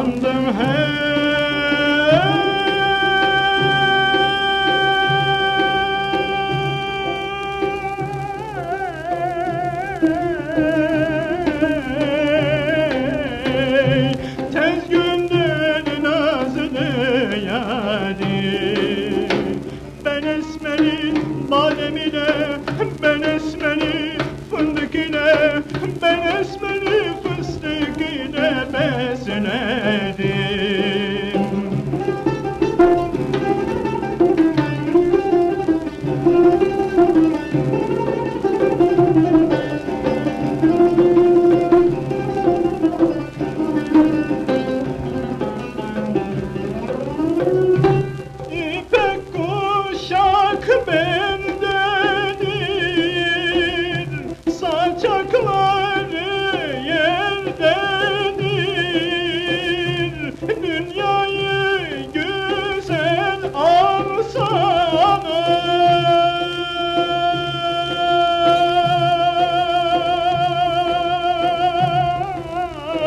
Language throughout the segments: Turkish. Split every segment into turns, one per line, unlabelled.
Yandım hey. Tez gönlün nazlı yâri Ben esmeri badem Ben esmeri fındık Ben esmeri fıstık besledim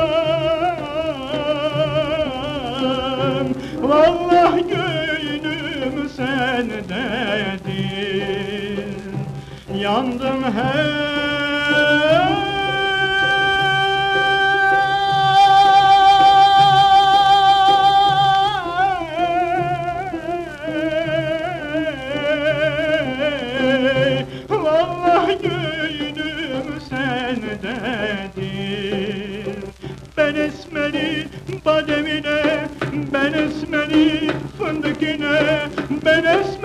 alsana Vallahi gönlüm sendedir Yandım hey Vallahi gönlüm esmeri bademine Ben esmeri fındıkine Ben esmeri